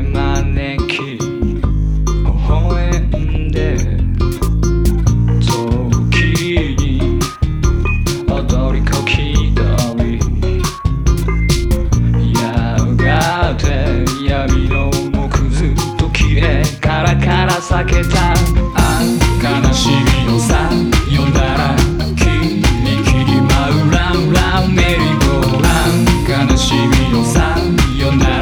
招き微笑んで時に踊りこきどりやがて闇の木ずっと綺麗カラカラ裂けたあ悲しみのさ呼んだら君切りまうランランメリーゴーラ悲しみのさ呼んだら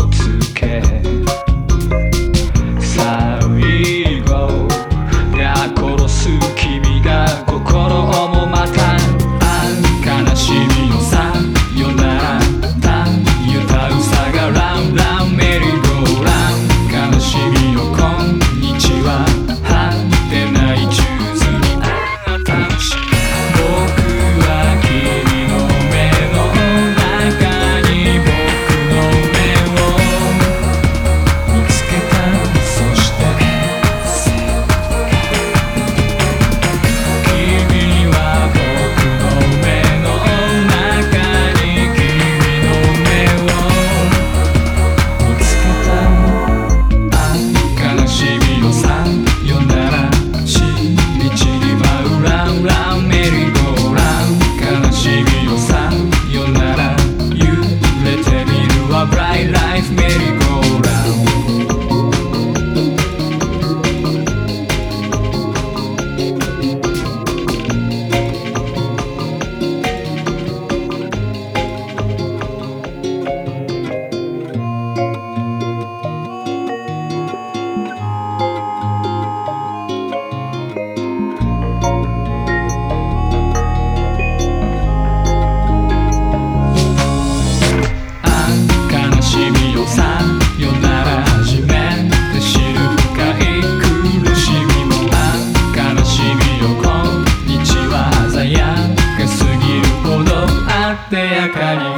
て明かり